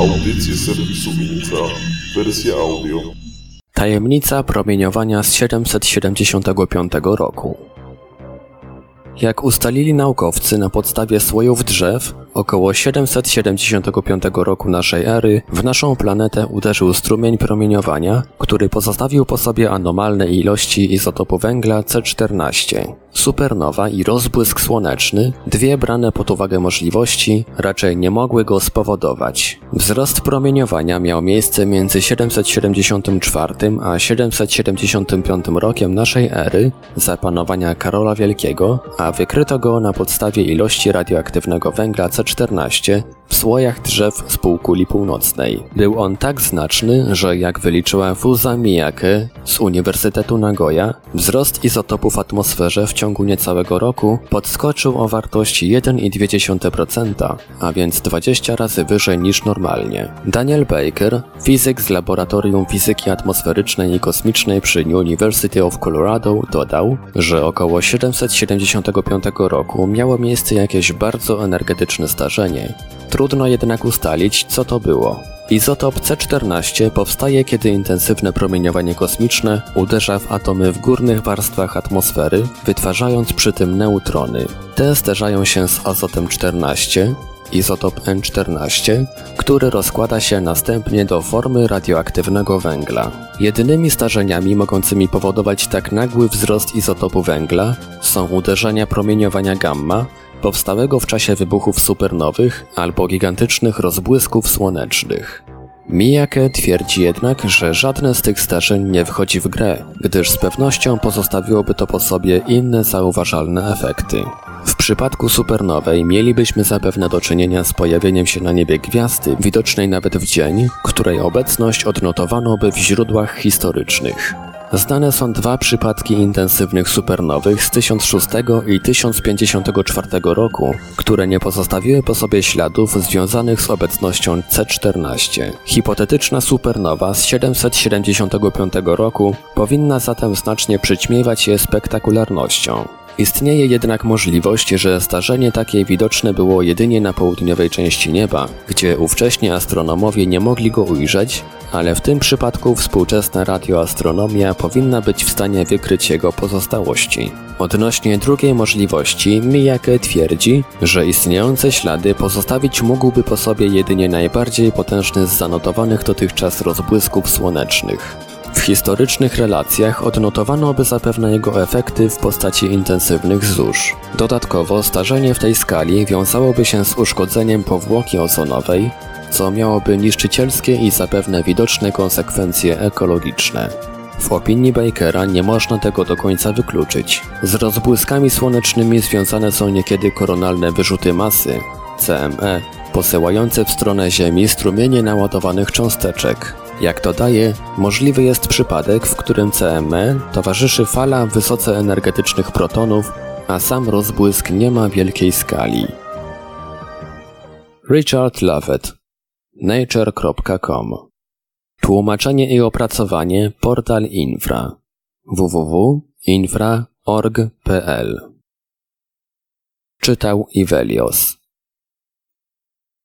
Audycje serwisu Infra, wersja audio. Tajemnica promieniowania z 775 roku. Jak ustalili naukowcy na podstawie słojów drzew, około 775 roku naszej ery w naszą planetę uderzył strumień promieniowania, który pozostawił po sobie anomalne ilości izotopu węgla C14. Supernowa i rozbłysk słoneczny, dwie brane pod uwagę możliwości, raczej nie mogły go spowodować. Wzrost promieniowania miał miejsce między 774 a 775 rokiem naszej ery za panowania Karola Wielkiego, a wykryto go na podstawie ilości radioaktywnego węgla C14 w słojach drzew z półkuli północnej. Był on tak znaczny, że jak wyliczyła Fuza Miyake z Uniwersytetu Nagoya, wzrost izotopów w atmosferze w ciągu niecałego roku podskoczył o wartość 1,2%, a więc 20 razy wyżej niż normalnie. Daniel Baker, fizyk z Laboratorium Fizyki Atmosferycznej i Kosmicznej przy University of Colorado, dodał, że około 775 roku miało miejsce jakieś bardzo energetyczne zdarzenie. Trudno jednak ustalić, co to było. Izotop C14 powstaje, kiedy intensywne promieniowanie kosmiczne uderza w atomy w górnych warstwach atmosfery, wytwarzając przy tym neutrony. Te zderzają się z azotem 14, izotop N14, który rozkłada się następnie do formy radioaktywnego węgla. Jedynymi zdarzeniami mogącymi powodować tak nagły wzrost izotopu węgla są uderzenia promieniowania gamma, powstałego w czasie wybuchów supernowych albo gigantycznych rozbłysków słonecznych. Miyake twierdzi jednak, że żadne z tych zdarzeń nie wchodzi w grę, gdyż z pewnością pozostawiłoby to po sobie inne zauważalne efekty. W przypadku supernowej mielibyśmy zapewne do czynienia z pojawieniem się na niebie gwiazdy, widocznej nawet w dzień, której obecność odnotowano by w źródłach historycznych. Znane są dwa przypadki intensywnych supernowych z 1006 i 1054 roku, które nie pozostawiły po sobie śladów związanych z obecnością C14. Hipotetyczna supernowa z 775 roku powinna zatem znacznie przyćmiewać je spektakularnością. Istnieje jednak możliwość, że zdarzenie takie widoczne było jedynie na południowej części nieba, gdzie ówcześnie astronomowie nie mogli go ujrzeć, ale w tym przypadku współczesna radioastronomia powinna być w stanie wykryć jego pozostałości. Odnośnie drugiej możliwości, Miyake twierdzi, że istniejące ślady pozostawić mógłby po sobie jedynie najbardziej potężny z zanotowanych dotychczas rozbłysków słonecznych. Historycznych relacjach odnotowano by zapewne jego efekty w postaci intensywnych zórz. Dodatkowo starzenie w tej skali wiązałoby się z uszkodzeniem powłoki ozonowej, co miałoby niszczycielskie i zapewne widoczne konsekwencje ekologiczne. W opinii Bakera nie można tego do końca wykluczyć. Z rozbłyskami słonecznymi związane są niekiedy koronalne wyrzuty masy, CME, posyłające w stronę Ziemi strumienie naładowanych cząsteczek. Jak dodaje, możliwy jest przypadek, w którym CME towarzyszy fala wysoce energetycznych protonów, a sam rozbłysk nie ma wielkiej skali. Richard Lovett nature.com Tłumaczenie i opracowanie portal Infra. www.infra.org.pl Czytał Ivelios